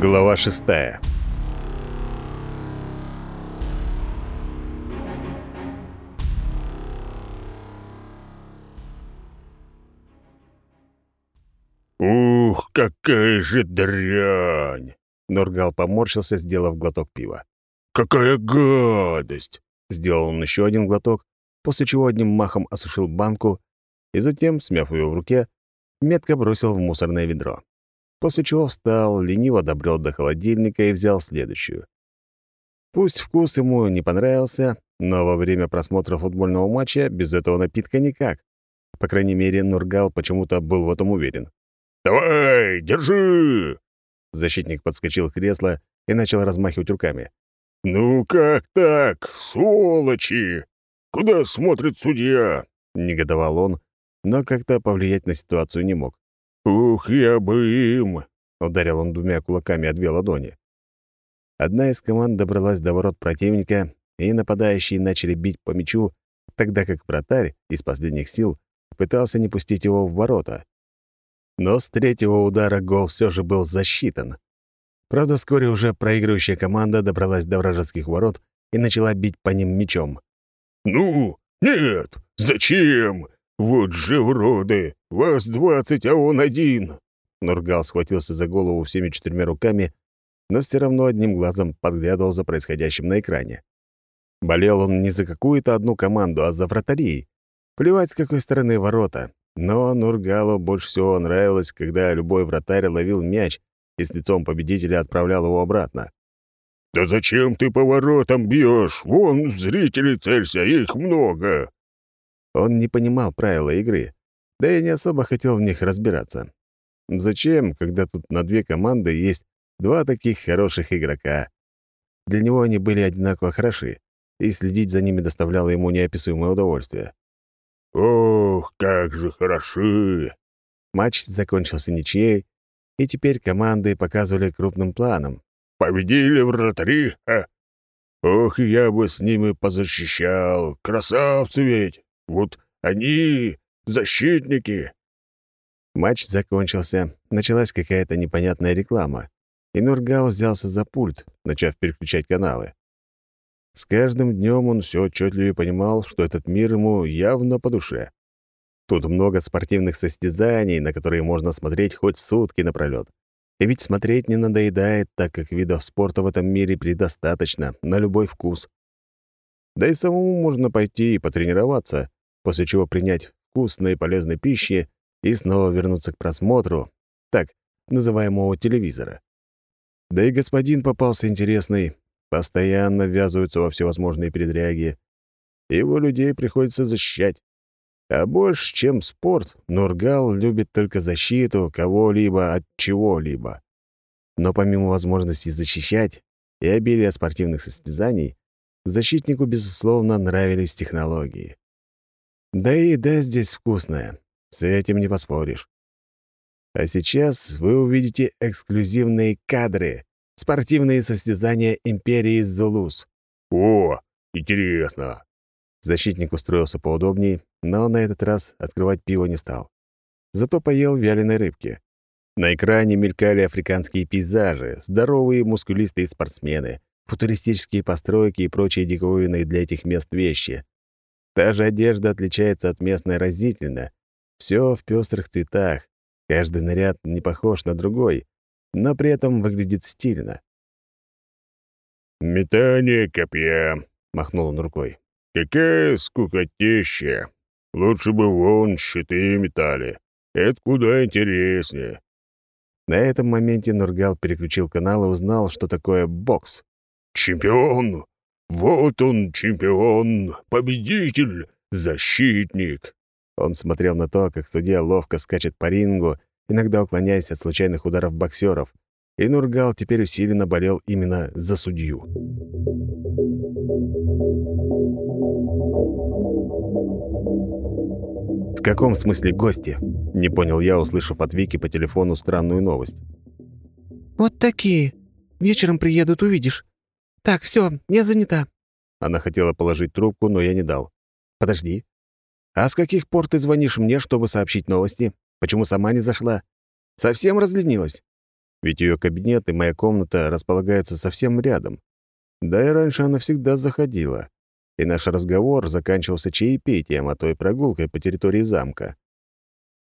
Глава шестая. «Ух, какая же дрянь!» Нургал поморщился, сделав глоток пива. «Какая гадость!» Сделал он еще один глоток, после чего одним махом осушил банку и затем, смяв ее в руке, метко бросил в мусорное ведро. После чего встал, лениво добрел до холодильника и взял следующую. Пусть вкус ему не понравился, но во время просмотра футбольного матча без этого напитка никак. По крайней мере, Нургал почему-то был в этом уверен. «Давай, держи!» Защитник подскочил к креслу и начал размахивать руками. «Ну как так, сволочи? Куда смотрит судья?» — негодовал он, но как-то повлиять на ситуацию не мог. «Ух, я бы им!» — ударил он двумя кулаками о две ладони. Одна из команд добралась до ворот противника, и нападающие начали бить по мячу, тогда как вратарь из последних сил пытался не пустить его в ворота. Но с третьего удара гол все же был засчитан. Правда, вскоре уже проигрывающая команда добралась до вражеских ворот и начала бить по ним мячом. «Ну, нет, зачем? Вот же уроды! Вас двадцать, а он один!» Нургал схватился за голову всеми четырьмя руками, но все равно одним глазом подглядывал за происходящим на экране. Болел он не за какую-то одну команду, а за вратарей. Плевать, с какой стороны ворота. Но Нургалу больше всего нравилось, когда любой вратарь ловил мяч и с лицом победителя отправлял его обратно. «Да зачем ты по воротам бьешь? Вон зрители целься, их много!» Он не понимал правила игры, да и не особо хотел в них разбираться. Зачем, когда тут на две команды есть два таких хороших игрока? Для него они были одинаково хороши, и следить за ними доставляло ему неописуемое удовольствие. «Ох, как же хороши!» Матч закончился ничьей, и теперь команды показывали крупным планом. «Победили вратари, а? Ох, я бы с ними позащищал! Красавцы ведь! Вот они, защитники!» Матч закончился, началась какая-то непонятная реклама, и Нургал взялся за пульт, начав переключать каналы. С каждым днем он все отчетливее понимал, что этот мир ему явно по душе. Тут много спортивных состязаний, на которые можно смотреть хоть сутки напролёт. И ведь смотреть не надоедает, так как видов спорта в этом мире предостаточно, на любой вкус. Да и самому можно пойти и потренироваться, после чего принять вкусной и полезной пищи и снова вернуться к просмотру, так называемого телевизора. Да и господин попался интересный, постоянно ввязываются во всевозможные передряги. Его людей приходится защищать. А больше, чем спорт, Нургал любит только защиту кого-либо от чего-либо. Но помимо возможности защищать и обилия спортивных состязаний, защитнику, безусловно, нравились технологии. Да и еда здесь вкусная, с этим не поспоришь. А сейчас вы увидите эксклюзивные кадры, спортивные состязания Империи Зулус. «О, интересно!» Защитник устроился поудобнее, но на этот раз открывать пиво не стал. Зато поел вяленой рыбки. На экране мелькали африканские пейзажи, здоровые мускулистые спортсмены, футуристические постройки и прочие диковинные для этих мест вещи. Та же одежда отличается от местной разительно. Все в пестрых цветах. Каждый наряд не похож на другой, но при этом выглядит стильно. «Метание копья», — махнул он рукой. «Какая скукотища! Лучше бы вон щиты метали. Это куда интереснее». На этом моменте Нургал переключил канал и узнал, что такое бокс. «Чемпион! Вот он, чемпион! Победитель! Защитник!» Он смотрел на то, как судья ловко скачет по рингу, иногда уклоняясь от случайных ударов боксеров, и Нургал теперь усиленно болел именно за судью. «В каком смысле гости?» — не понял я, услышав от Вики по телефону странную новость. «Вот такие. Вечером приедут, увидишь. Так, все, я занята». Она хотела положить трубку, но я не дал. «Подожди. А с каких пор ты звонишь мне, чтобы сообщить новости? Почему сама не зашла? Совсем разленилась?» ведь ее кабинет и моя комната располагаются совсем рядом. Да и раньше она всегда заходила, и наш разговор заканчивался чаепитием, а то и прогулкой по территории замка.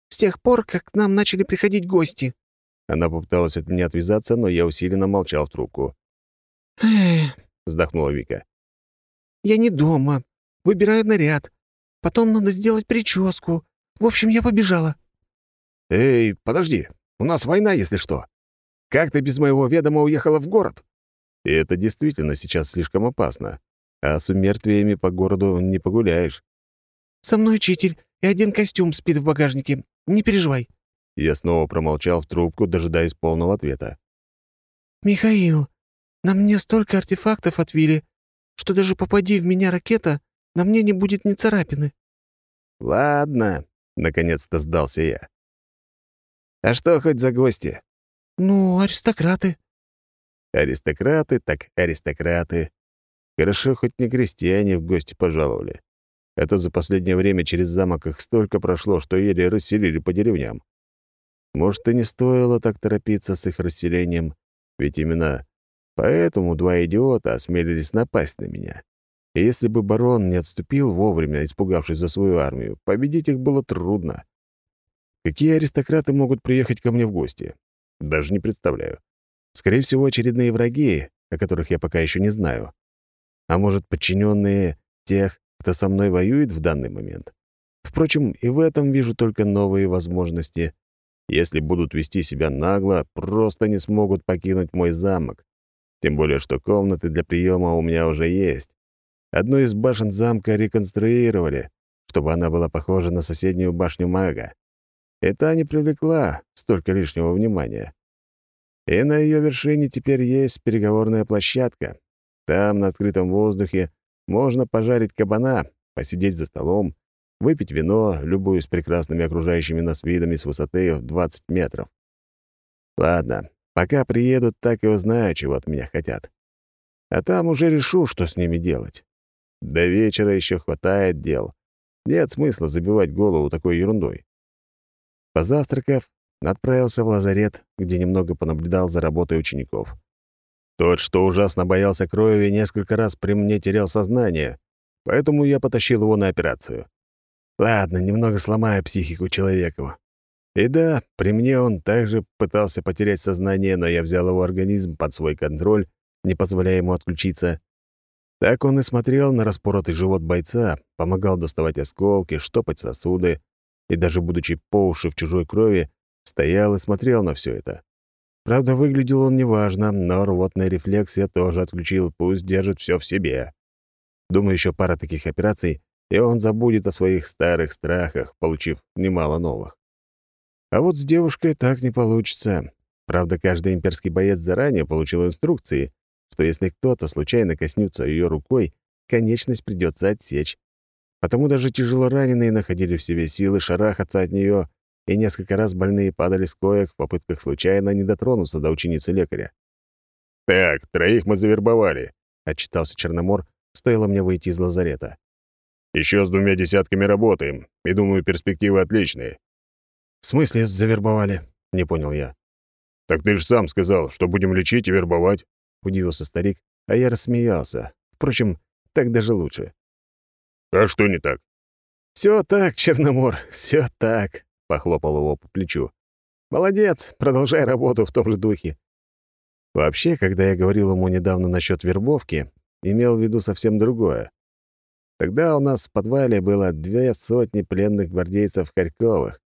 «С тех пор, как к нам начали приходить гости». Она попыталась от меня отвязаться, но я усиленно молчал в трубку. «Эх, Вздохнула Вика. я не дома. Выбираю наряд. Потом надо сделать прическу. В общем, я побежала». «Эй, подожди, у нас война, если что. Как ты без моего ведома уехала в город?» И это действительно сейчас слишком опасно. А с умертвиями по городу не погуляешь. «Со мной учитель, и один костюм спит в багажнике. Не переживай». Я снова промолчал в трубку, дожидаясь полного ответа. «Михаил, на мне столько артефактов отвили, что даже попади в меня ракета, на мне не будет ни царапины». «Ладно», — наконец-то сдался я. «А что хоть за гости?» «Ну, аристократы». Аристократы так аристократы. Хорошо, хоть не крестьяне в гости пожаловали. А то за последнее время через замок их столько прошло, что еле расселили по деревням. Может, и не стоило так торопиться с их расселением, ведь именно поэтому два идиота осмелились напасть на меня. И если бы барон не отступил вовремя, испугавшись за свою армию, победить их было трудно. Какие аристократы могут приехать ко мне в гости? Даже не представляю. Скорее всего, очередные враги, о которых я пока еще не знаю. А может, подчиненные тех, кто со мной воюет в данный момент. Впрочем, и в этом вижу только новые возможности. Если будут вести себя нагло, просто не смогут покинуть мой замок. Тем более, что комнаты для приема у меня уже есть. Одну из башен замка реконструировали, чтобы она была похожа на соседнюю башню мага. Та не привлекла столько лишнего внимания. И на ее вершине теперь есть переговорная площадка. Там, на открытом воздухе, можно пожарить кабана, посидеть за столом, выпить вино, любую с прекрасными окружающими нас видами с высоты в 20 метров. Ладно, пока приедут, так и узнаю, чего от меня хотят. А там уже решу, что с ними делать. До вечера еще хватает дел. Нет смысла забивать голову такой ерундой. Позавтракав, отправился в лазарет, где немного понаблюдал за работой учеников. Тот, что ужасно боялся крови, несколько раз при мне терял сознание, поэтому я потащил его на операцию. Ладно, немного сломаю психику человека. И да, при мне он также пытался потерять сознание, но я взял его организм под свой контроль, не позволяя ему отключиться. Так он и смотрел на распоротый живот бойца, помогал доставать осколки, штопать сосуды, и даже будучи по уши в чужой крови, стоял и смотрел на все это. Правда, выглядел он неважно, но рвотный рефлекс я тоже отключил, пусть держит все в себе. Думаю, еще пара таких операций, и он забудет о своих старых страхах, получив немало новых. А вот с девушкой так не получится. Правда, каждый имперский боец заранее получил инструкции, что если кто-то случайно коснется ее рукой, конечность придется отсечь. Потому даже тяжело раненые находили в себе силы шарахаться от нее, и несколько раз больные падали с коек в попытках случайно не дотронуться до ученицы лекаря. «Так, троих мы завербовали», — отчитался Черномор, стоило мне выйти из лазарета. Еще с двумя десятками работаем, и думаю, перспективы отличные». «В смысле завербовали?» — не понял я. «Так ты же сам сказал, что будем лечить и вербовать». — удивился старик, а я рассмеялся. Впрочем, так даже лучше. «А что не так?» Все так, Черномор, все так», — похлопал его по плечу. «Молодец, продолжай работу в том же духе». Вообще, когда я говорил ему недавно насчет вербовки, имел в виду совсем другое. Тогда у нас в подвале было две сотни пленных гвардейцев Харьковых.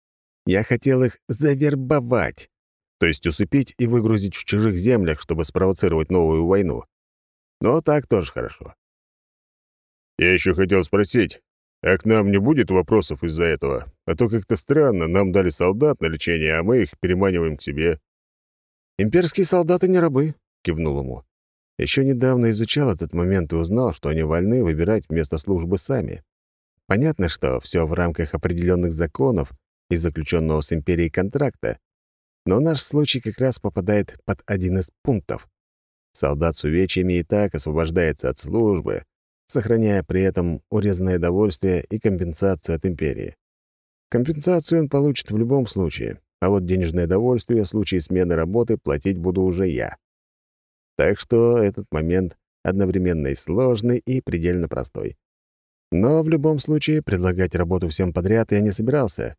Я хотел их завербовать то есть усыпить и выгрузить в чужих землях, чтобы спровоцировать новую войну. Но так тоже хорошо. Я еще хотел спросить, а к нам не будет вопросов из-за этого? А то как-то странно, нам дали солдат на лечение, а мы их переманиваем к себе. «Имперские солдаты не рабы», — кивнул ему. Еще недавно изучал этот момент и узнал, что они вольны выбирать место службы сами. Понятно, что все в рамках определенных законов и заключенного с империей контракта, но наш случай как раз попадает под один из пунктов. Солдат с увечьями и так освобождается от службы, сохраняя при этом урезанное довольствие и компенсацию от империи. Компенсацию он получит в любом случае, а вот денежное довольствие в случае смены работы платить буду уже я. Так что этот момент одновременно и сложный, и предельно простой. Но в любом случае предлагать работу всем подряд я не собирался.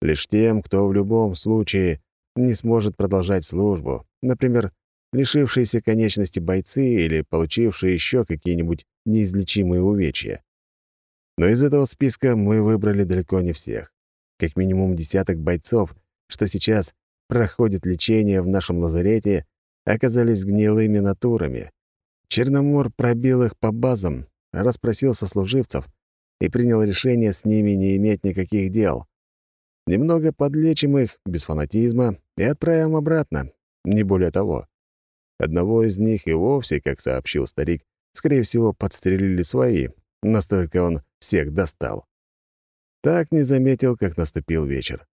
Лишь тем, кто в любом случае не сможет продолжать службу, например, лишившиеся конечности бойцы или получившие еще какие-нибудь неизлечимые увечья. Но из этого списка мы выбрали далеко не всех. Как минимум десяток бойцов, что сейчас проходят лечение в нашем лазарете, оказались гнилыми натурами. Черномор пробил их по базам, расспросил сослуживцев и принял решение с ними не иметь никаких дел. Немного подлечим их, без фанатизма, и отправим обратно, не более того. Одного из них и вовсе, как сообщил старик, скорее всего, подстрелили свои, настолько он всех достал. Так не заметил, как наступил вечер.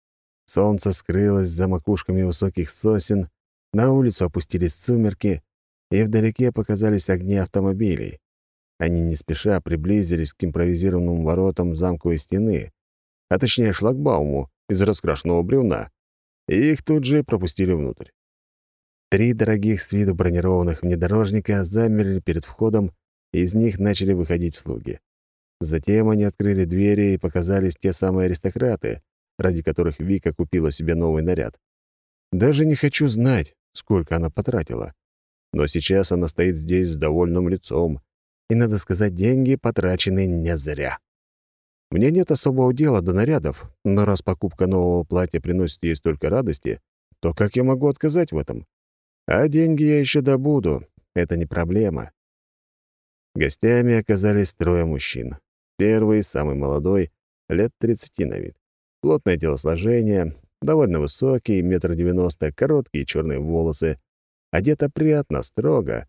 Солнце скрылось за макушками высоких сосен, на улицу опустились сумерки, и вдалеке показались огни автомобилей. Они не спеша приблизились к импровизированным воротам замковой стены, а точнее шлагбауму из раскрашенного бревна, и их тут же пропустили внутрь. Три дорогих с виду бронированных внедорожника замерли перед входом, и из них начали выходить слуги. Затем они открыли двери и показались те самые аристократы, ради которых Вика купила себе новый наряд. Даже не хочу знать, сколько она потратила. Но сейчас она стоит здесь с довольным лицом, и, надо сказать, деньги потрачены не зря. Мне нет особого дела до нарядов, но раз покупка нового платья приносит ей столько радости, то как я могу отказать в этом? А деньги я еще добуду, это не проблема. Гостями оказались трое мужчин. Первый, самый молодой, лет 30 на вид. Плотное телосложение, довольно высокий, метр девяносто, короткие черные волосы. Одет опрятно, строго.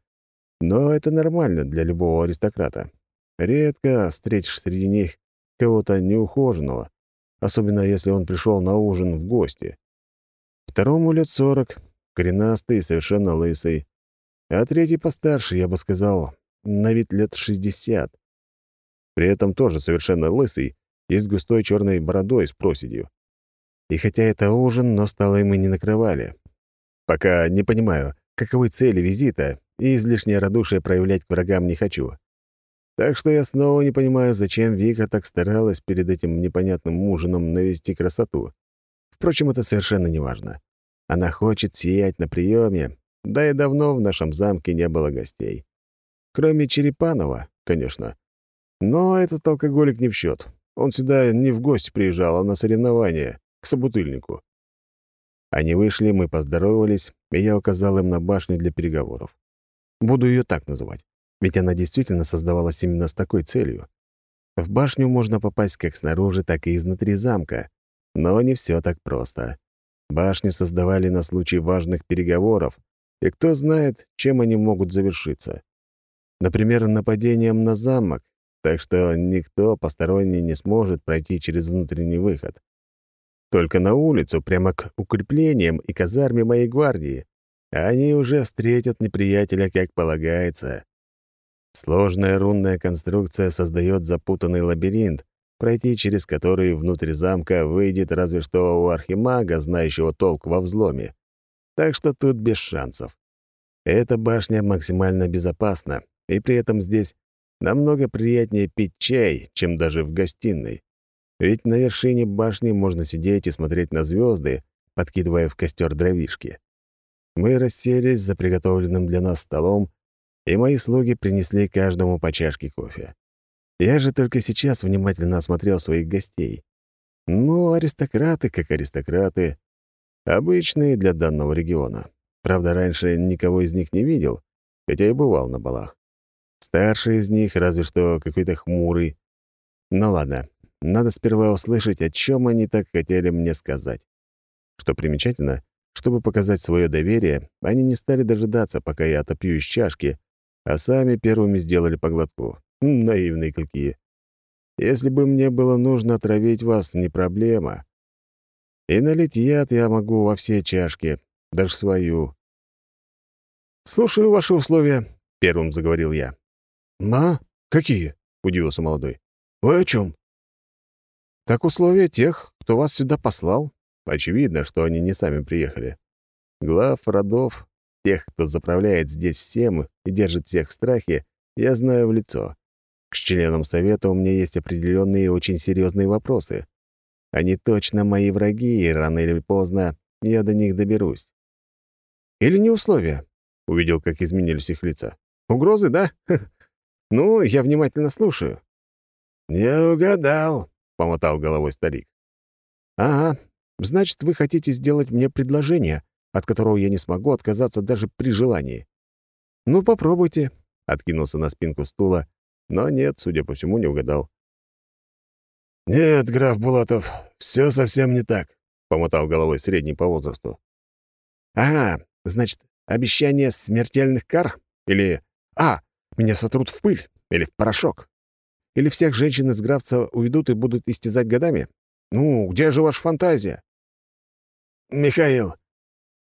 Но это нормально для любого аристократа. Редко встретишь среди них кого-то неухоженного, особенно если он пришел на ужин в гости. Второму лет сорок, коренастый совершенно лысый. А третий постарше, я бы сказал, на вид лет шестьдесят. При этом тоже совершенно лысый и с густой черной бородой с проседью. И хотя это ужин, но столы мы не накрывали. Пока не понимаю, каковы цели визита, и излишнее радушие проявлять к врагам не хочу. Так что я снова не понимаю, зачем Вика так старалась перед этим непонятным ужином навести красоту. Впрочем, это совершенно неважно. Она хочет сиять на приеме, да и давно в нашем замке не было гостей. Кроме Черепанова, конечно. Но этот алкоголик не в счет. Он сюда не в гости приезжал, а на соревнования, к собутыльнику. Они вышли, мы поздоровались, и я указал им на башню для переговоров. Буду ее так называть, ведь она действительно создавалась именно с такой целью. В башню можно попасть как снаружи, так и изнутри замка, но не все так просто. Башни создавали на случай важных переговоров, и кто знает, чем они могут завершиться. Например, нападением на замок, так что никто посторонний не сможет пройти через внутренний выход. Только на улицу, прямо к укреплениям и казарме моей гвардии. Они уже встретят неприятеля, как полагается. Сложная рунная конструкция создает запутанный лабиринт, пройти через который внутрь замка выйдет разве что у архимага, знающего толк во взломе. Так что тут без шансов. Эта башня максимально безопасна, и при этом здесь намного приятнее пить чай, чем даже в гостиной. Ведь на вершине башни можно сидеть и смотреть на звезды, подкидывая в костер дровишки. Мы расселись за приготовленным для нас столом, и мои слуги принесли каждому по чашке кофе. Я же только сейчас внимательно осмотрел своих гостей. Ну, аристократы как аристократы. Обычные для данного региона. Правда, раньше никого из них не видел, хотя и бывал на балах. Старший из них разве что какой-то хмурый. Ну ладно, надо сперва услышать, о чем они так хотели мне сказать. Что примечательно, чтобы показать свое доверие, они не стали дожидаться, пока я отопью из чашки, а сами первыми сделали поглотку. Наивные какие. Если бы мне было нужно отравить вас, не проблема. И налить яд я могу во все чашки, даже свою. «Слушаю ваши условия», — первым заговорил я. «Ма? Какие?» — удивился молодой. «Вы о чем?» «Так условия тех, кто вас сюда послал. Очевидно, что они не сами приехали. Глав родов, тех, кто заправляет здесь всем и держит всех в страхе, я знаю в лицо. К членам совета у меня есть определенные очень серьезные вопросы. Они точно мои враги, и рано или поздно я до них доберусь. Или не условия? Увидел, как изменились их лица. Угрозы, да? Ну, я внимательно слушаю. «Не угадал», — помотал головой старик. «Ага, значит, вы хотите сделать мне предложение, от которого я не смогу отказаться даже при желании. Ну, попробуйте», — откинулся на спинку стула, но нет, судя по всему, не угадал. «Нет, граф Булатов, все совсем не так», — помотал головой средний по возрасту. «Ага, значит, обещание смертельных кар? Или... А, меня сотрут в пыль или в порошок? Или всех женщин из графца уйдут и будут истязать годами? Ну, где же ваша фантазия?» «Михаил,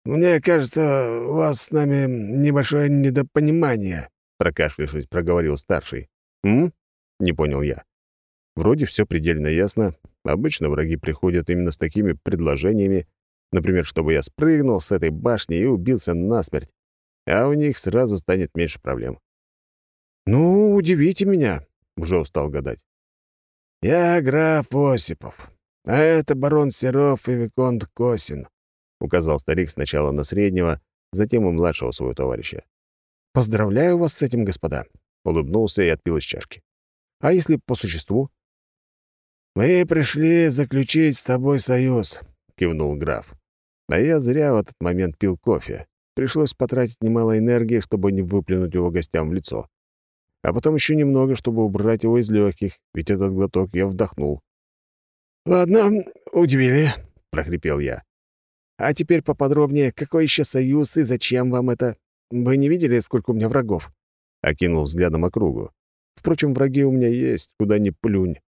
мне кажется, у вас с нами небольшое недопонимание», — прокашлявшись, проговорил старший. «М?» — не понял я. Вроде все предельно ясно. Обычно враги приходят именно с такими предложениями, например, чтобы я спрыгнул с этой башни и убился насмерть, а у них сразу станет меньше проблем. «Ну, удивите меня», — уже устал гадать. «Я граф Осипов, а это барон Серов и Виконт Косин», — указал старик сначала на среднего, затем и младшего своего товарища. «Поздравляю вас с этим, господа», — улыбнулся и отпил из чашки. «А если по существу?» «Мы пришли заключить с тобой союз», — кивнул граф. А я зря в этот момент пил кофе. Пришлось потратить немало энергии, чтобы не выплюнуть его гостям в лицо а потом еще немного, чтобы убрать его из легких, ведь этот глоток я вдохнул. «Ладно, удивили», — прохрипел я. «А теперь поподробнее, какой еще союз и зачем вам это? Вы не видели, сколько у меня врагов?» Окинул взглядом округу. «Впрочем, враги у меня есть, куда ни плюнь».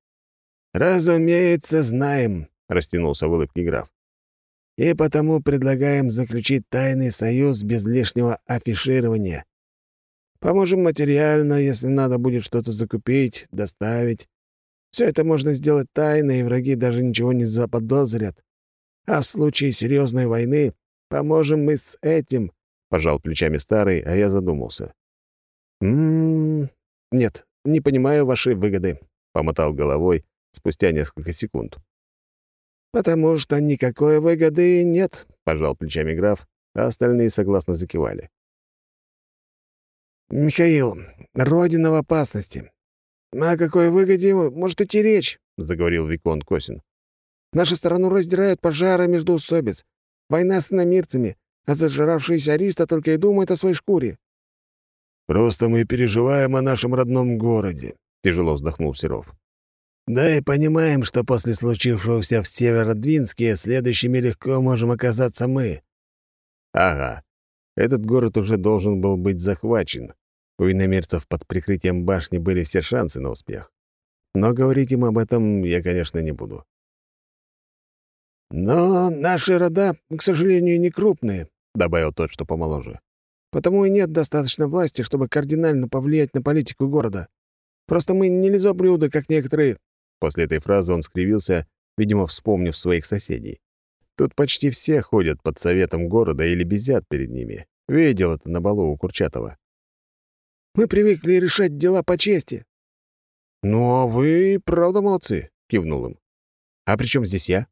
«Разумеется, знаем», — растянулся в улыбке граф. «И потому предлагаем заключить тайный союз без лишнего афиширования. Поможем материально, если надо будет что-то закупить, доставить. Все это можно сделать тайно, и враги даже ничего не заподозрят. А в случае серьезной войны поможем мы с этим», — пожал плечами старый, а я задумался. «М-м-м... Нет, не понимаю вашей выгоды», — помотал головой спустя несколько секунд. «Потому что никакой выгоды нет», — пожал плечами граф, а остальные согласно закивали. «Михаил, Родина в опасности. О какой выгоде может идти речь?» — заговорил Викон Косин. «Нашу сторону раздирают пожары между усобиц, война с иномирцами, а зажиравшиеся ариста только и думают о своей шкуре». «Просто мы переживаем о нашем родном городе», — тяжело вздохнул Серов. «Да и понимаем, что после случившегося в Северодвинске следующими легко можем оказаться мы». «Ага. Этот город уже должен был быть захвачен. У иномерцев под прикрытием башни были все шансы на успех. Но говорить им об этом я, конечно, не буду. «Но наши рода, к сожалению, не крупные», — добавил тот, что помоложе. «Потому и нет достаточно власти, чтобы кардинально повлиять на политику города. Просто мы не лизоблюды, как некоторые...» После этой фразы он скривился, видимо, вспомнив своих соседей. Тут почти все ходят под советом города или безят перед ними. Видел это на балу у Курчатова. «Мы привыкли решать дела по чести». «Ну, а вы правда молодцы», — кивнул им. «А при чем здесь я?»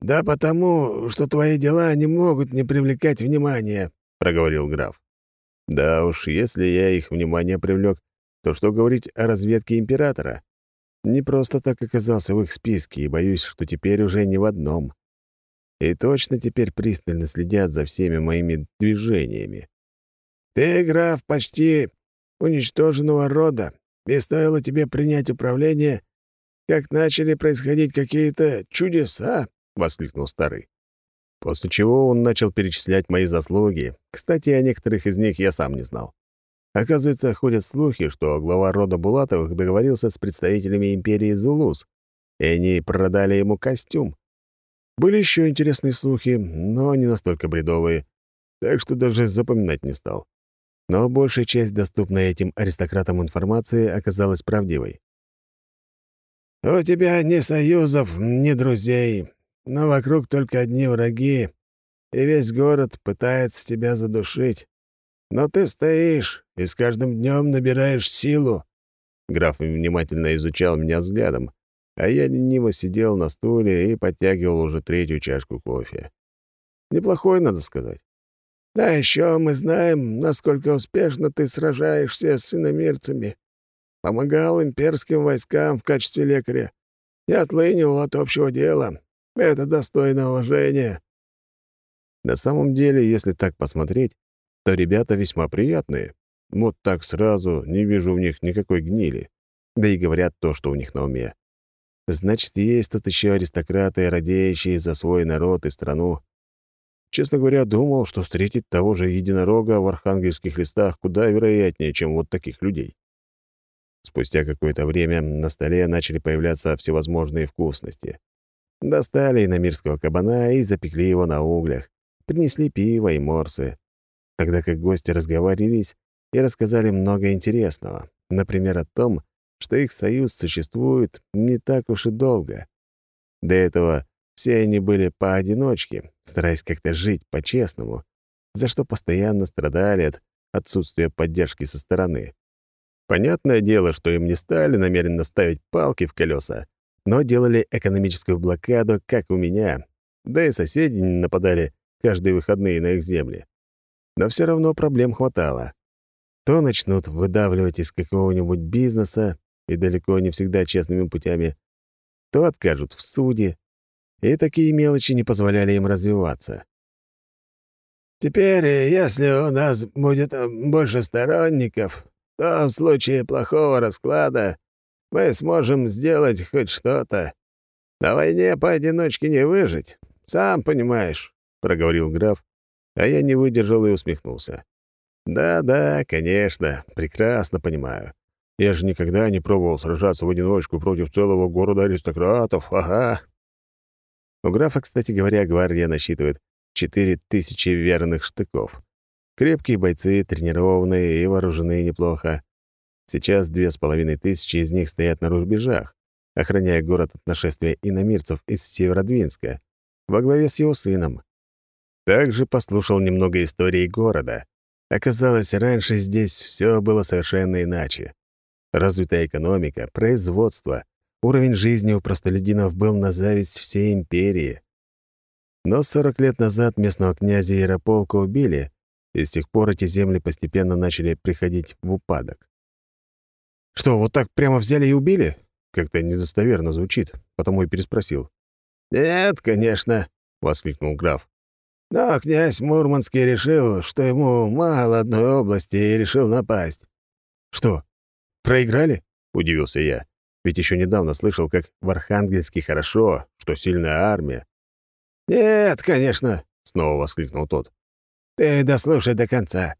«Да потому, что твои дела не могут не привлекать внимания», — проговорил граф. «Да уж, если я их внимание привлек, то что говорить о разведке императора? Не просто так оказался в их списке, и боюсь, что теперь уже не в одном и точно теперь пристально следят за всеми моими движениями. «Ты, граф, почти уничтоженного рода, и стоило тебе принять управление, как начали происходить какие-то чудеса!» — воскликнул старый. После чего он начал перечислять мои заслуги. Кстати, о некоторых из них я сам не знал. Оказывается, ходят слухи, что глава рода Булатовых договорился с представителями империи Зулус, и они продали ему костюм. Были еще интересные слухи, но не настолько бредовые, так что даже запоминать не стал. Но большая часть доступной этим аристократам информации оказалась правдивой. «У тебя ни союзов, ни друзей, но вокруг только одни враги, и весь город пытается тебя задушить. Но ты стоишь и с каждым днем набираешь силу». Граф внимательно изучал меня взглядом, а я лениво сидел на стуле и подтягивал уже третью чашку кофе. Неплохой, надо сказать. «Да еще мы знаем, насколько успешно ты сражаешься с иномирцами. Помогал имперским войскам в качестве лекаря. Не отлынил от общего дела. Это достойно уважения». На самом деле, если так посмотреть, то ребята весьма приятные. Вот так сразу не вижу в них никакой гнили. Да и говорят то, что у них на уме. Значит, есть тут еще аристократы, радеющие за свой народ и страну. Честно говоря, думал, что встретить того же единорога в архангельских листах куда вероятнее, чем вот таких людей. Спустя какое-то время на столе начали появляться всевозможные вкусности. Достали иномирского кабана и запекли его на углях. Принесли пиво и морсы. Тогда как гости разговаривались и рассказали много интересного. Например, о том, что их союз существует не так уж и долго. До этого все они были поодиночке, стараясь как-то жить по-честному, за что постоянно страдали от отсутствия поддержки со стороны. Понятное дело, что им не стали намеренно ставить палки в колеса, но делали экономическую блокаду, как у меня, да и соседи не нападали каждые выходные на их земли. Но все равно проблем хватало. То начнут выдавливать из какого-нибудь бизнеса, и далеко не всегда честными путями, то откажут в суде, и такие мелочи не позволяли им развиваться. «Теперь, если у нас будет э, больше сторонников, то в случае плохого расклада мы сможем сделать хоть что-то. На войне поодиночке не выжить, сам понимаешь», — проговорил граф, а я не выдержал и усмехнулся. «Да-да, конечно, прекрасно понимаю. Я же никогда не пробовал сражаться в одиночку против целого города аристократов, ага». У графа, кстати говоря, гвардия насчитывает четыре тысячи верных штыков. Крепкие бойцы, тренированные и вооружены неплохо. Сейчас две с половиной тысячи из них стоят на рубежах, охраняя город от нашествия иномирцев из Северодвинска, во главе с его сыном. Также послушал немного истории города. Оказалось, раньше здесь все было совершенно иначе. Развитая экономика, производство, уровень жизни у простолюдинов был на зависть всей империи. Но 40 лет назад местного князя Ярополка убили, и с тех пор эти земли постепенно начали приходить в упадок. «Что, вот так прямо взяли и убили?» Как-то недостоверно звучит, потому и переспросил. «Нет, конечно», — воскликнул граф. «Но князь Мурманский решил, что ему мало одной области, и решил напасть». «Что, проиграли?» — удивился я. Ведь еще недавно слышал, как в Архангельске хорошо, что сильная армия. «Нет, конечно», — снова воскликнул тот. Ты дослушай до конца.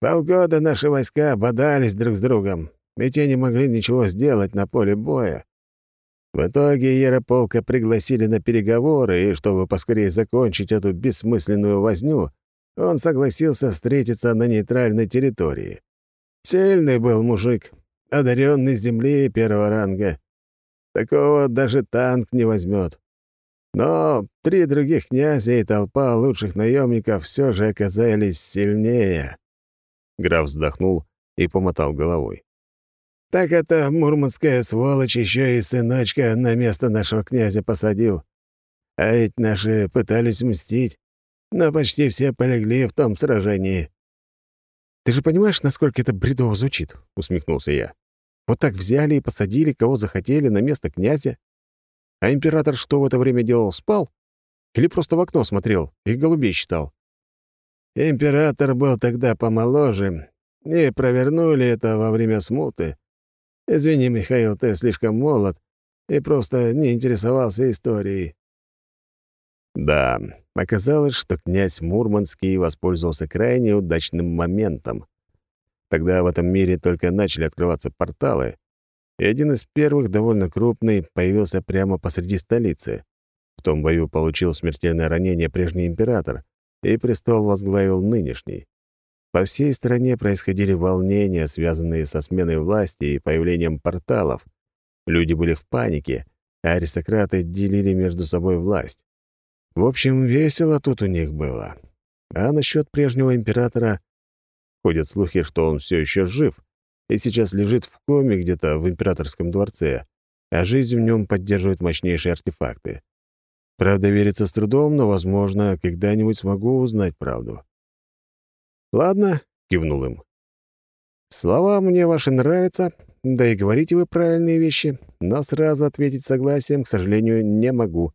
Полгода наши войска бодались друг с другом, и те не могли ничего сделать на поле боя. В итоге Ярополка пригласили на переговоры, и чтобы поскорее закончить эту бессмысленную возню, он согласился встретиться на нейтральной территории. Сильный был мужик, одаренный земли первого ранга. Такого даже танк не возьмет. Но три других князя и толпа лучших наемников все же оказались сильнее. Граф вздохнул и помотал головой. Так это мурманская сволочь еще и сыночка на место нашего князя посадил. А ведь наши пытались мстить, но почти все полегли в том сражении. «Ты же понимаешь, насколько это бредово звучит?» — усмехнулся я. «Вот так взяли и посадили, кого захотели, на место князя, а император что в это время делал, спал? Или просто в окно смотрел и голубей считал? Император был тогда помоложе, и провернули это во время смуты. Извини, Михаил, ты слишком молод и просто не интересовался историей. Да, оказалось, что князь Мурманский воспользовался крайне удачным моментом. Тогда в этом мире только начали открываться порталы, и один из первых, довольно крупный, появился прямо посреди столицы. В том бою получил смертельное ранение прежний император, и престол возглавил нынешний. По всей стране происходили волнения, связанные со сменой власти и появлением порталов. Люди были в панике, а аристократы делили между собой власть. В общем, весело тут у них было. А насчет прежнего императора ходят слухи, что он все еще жив и сейчас лежит в коме где-то в императорском дворце, а жизнь в нем поддерживает мощнейшие артефакты. Правда, верится с трудом, но, возможно, когда-нибудь смогу узнать правду. «Ладно», — кивнул им. «Слова мне ваши нравятся, да и говорите вы правильные вещи, но сразу ответить согласием, к сожалению, не могу.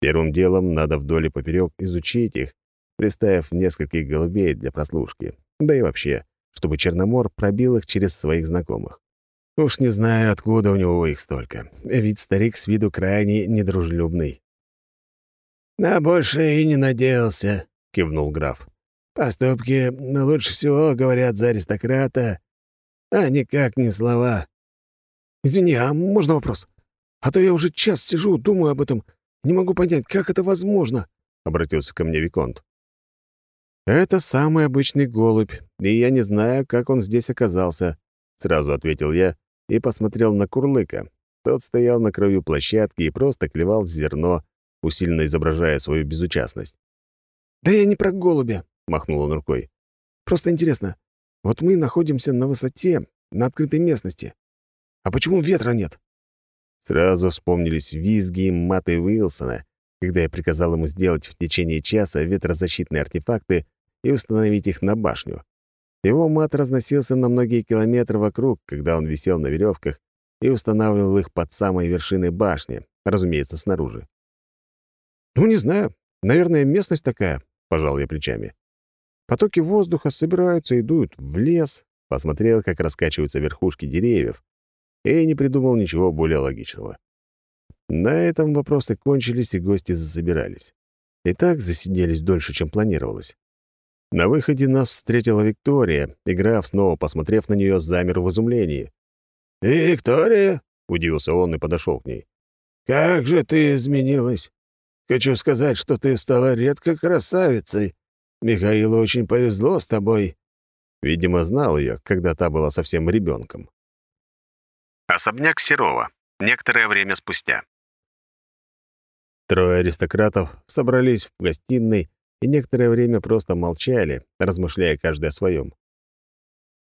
Первым делом надо вдоль и поперек изучить их, приставив нескольких голубей для прослушки, да и вообще, чтобы Черномор пробил их через своих знакомых. Уж не знаю, откуда у него их столько, ведь старик с виду крайне недружелюбный. «На больше и не надеялся», — кивнул граф. «Поступки лучше всего говорят за аристократа, а никак не слова». «Извини, а можно вопрос? А то я уже час сижу, думаю об этом, не могу понять, как это возможно», — обратился ко мне Виконт. «Это самый обычный голубь, и я не знаю, как он здесь оказался», — сразу ответил я и посмотрел на Курлыка. Тот стоял на краю площадки и просто клевал зерно, усиленно изображая свою безучастность. «Да я не про голубя», — махнул он рукой. «Просто интересно, вот мы находимся на высоте, на открытой местности. А почему ветра нет?» Сразу вспомнились визги и маты Уилсона, когда я приказал ему сделать в течение часа ветрозащитные артефакты и установить их на башню. Его мат разносился на многие километры вокруг, когда он висел на веревках и устанавливал их под самой вершиной башни, разумеется, снаружи. «Ну, не знаю. Наверное, местность такая», — пожал я плечами. Потоки воздуха собираются и дуют в лес, посмотрел, как раскачиваются верхушки деревьев, и не придумал ничего более логичного. На этом вопросы кончились, и гости засобирались. И так засиделись дольше, чем планировалось. На выходе нас встретила Виктория, и снова посмотрев на нее, замер в изумлении. «Виктория?» — удивился он и подошел к ней. «Как же ты изменилась! Хочу сказать, что ты стала редко красавицей. Михаилу очень повезло с тобой». Видимо, знал ее, когда та была совсем ребенком. Особняк Серова. Некоторое время спустя. Трое аристократов собрались в гостиной и некоторое время просто молчали, размышляя каждый о своем.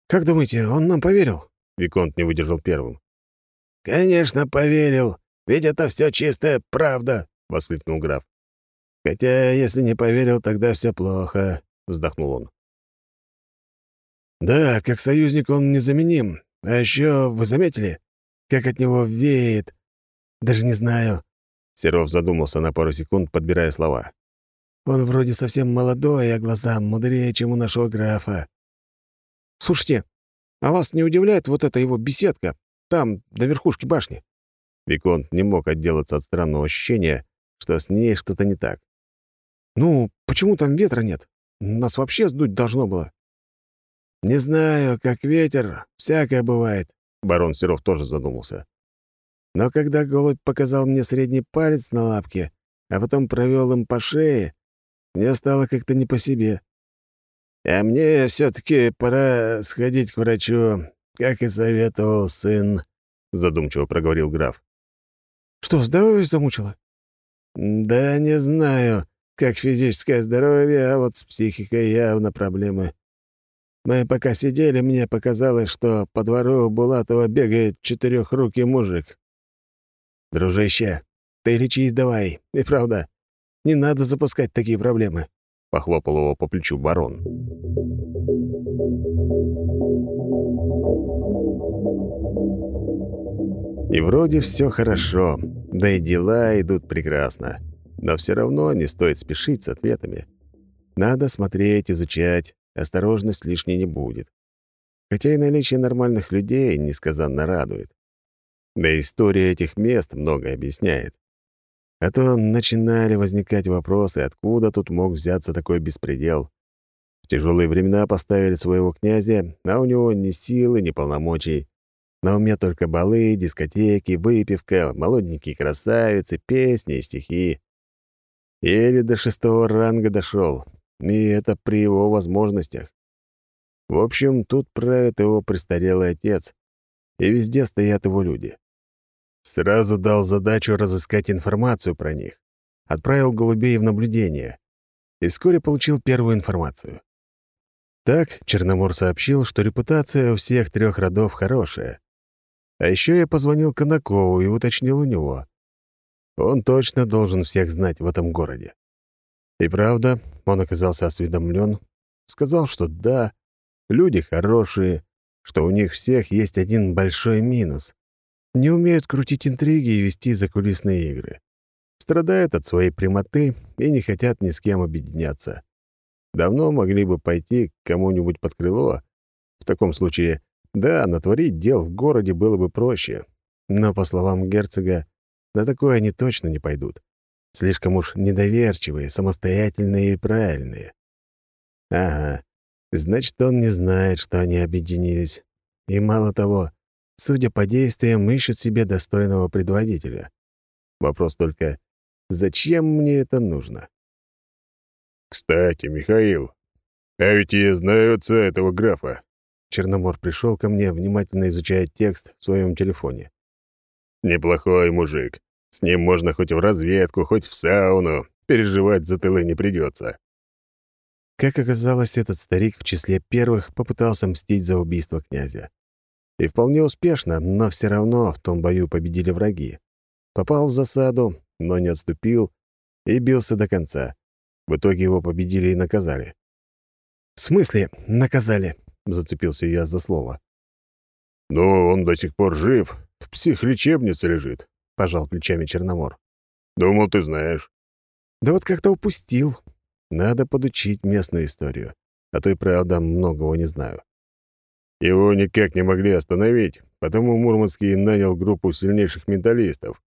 «Как думаете, он нам поверил?» Виконт не выдержал первым. «Конечно, поверил. Ведь это все чистая правда», — воскликнул граф. «Хотя, если не поверил, тогда все плохо», — вздохнул он. «Да, как союзник он незаменим. А еще вы заметили, как от него веет? Даже не знаю». Серов задумался на пару секунд, подбирая слова. «Он вроде совсем молодой, а глаза мудрее, чем у нашего графа». «Слушайте, а вас не удивляет вот эта его беседка? Там, до верхушки башни?» Виконт не мог отделаться от странного ощущения, что с ней что-то не так. «Ну, почему там ветра нет? Нас вообще сдуть должно было». «Не знаю, как ветер, всякое бывает», — барон Серов тоже задумался. «Но когда голубь показал мне средний палец на лапке, а потом провел им по шее, мне стало как-то не по себе. А мне все таки пора сходить к врачу, как и советовал сын», — задумчиво проговорил граф. «Что, здоровье замучило?» «Да не знаю, как физическое здоровье, а вот с психикой явно проблемы. Мы пока сидели, мне показалось, что по двору Булатова бегает четырехрукий мужик. «Дружище, ты лечись давай, и правда, не надо запускать такие проблемы», — похлопал его по плечу барон. И вроде все хорошо, да и дела идут прекрасно. Но все равно не стоит спешить с ответами. Надо смотреть, изучать, осторожность лишней не будет. Хотя и наличие нормальных людей несказанно радует. Да и история этих мест многое объясняет. А то начинали возникать вопросы, откуда тут мог взяться такой беспредел. В тяжелые времена поставили своего князя, а у него ни силы, ни полномочий. На уме только балы, дискотеки, выпивка, молоденькие красавицы, песни и стихи. Еле до шестого ранга дошел, и это при его возможностях. В общем, тут правит его престарелый отец, и везде стоят его люди. Сразу дал задачу разыскать информацию про них. Отправил голубей в наблюдение. И вскоре получил первую информацию. Так Черномор сообщил, что репутация у всех трех родов хорошая. А еще я позвонил Конакову и уточнил у него. Он точно должен всех знать в этом городе. И правда, он оказался осведомлен, сказал, что да, люди хорошие, что у них всех есть один большой минус. Не умеют крутить интриги и вести закулисные игры. Страдают от своей прямоты и не хотят ни с кем объединяться. Давно могли бы пойти к кому-нибудь под крыло. В таком случае, да, натворить дел в городе было бы проще. Но, по словам герцога, на такое они точно не пойдут. Слишком уж недоверчивые, самостоятельные и правильные. Ага, значит, он не знает, что они объединились. И мало того, судя по действиям, ищут себе достойного предводителя. Вопрос только, зачем мне это нужно? «Кстати, Михаил, а ведь я знаю отца этого графа». Черномор пришел ко мне, внимательно изучая текст в своем телефоне. «Неплохой мужик. С ним можно хоть в разведку, хоть в сауну. Переживать за тылы не придется. Как оказалось, этот старик в числе первых попытался мстить за убийство князя. И вполне успешно, но все равно в том бою победили враги. Попал в засаду, но не отступил и бился до конца. В итоге его победили и наказали. «В смысле наказали?» — зацепился я за слово. «Ну, он до сих пор жив, в психлечебнице лежит», — пожал плечами Черномор. «Думал, ты знаешь». «Да вот как-то упустил. Надо подучить местную историю, а то и правда многого не знаю». Его никак не могли остановить, потому Мурманский нанял группу сильнейших менталистов.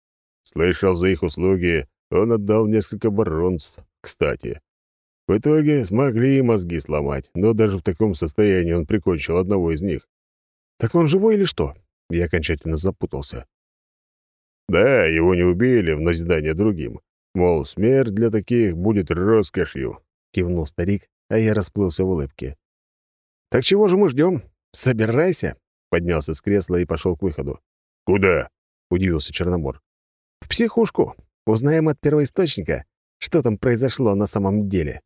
Слышал за их услуги, он отдал несколько баронств, кстати. В итоге смогли мозги сломать, но даже в таком состоянии он прикончил одного из них. «Так он живой или что?» Я окончательно запутался. Да, его не убили в назидание другим. Мол, смерть для таких будет роскошью, — кивнул старик, а я расплылся в улыбке. «Так чего же мы ждем? Собирайся!» — поднялся с кресла и пошел к выходу. «Куда?» — удивился Черномор. «В психушку. Узнаем от первоисточника, что там произошло на самом деле».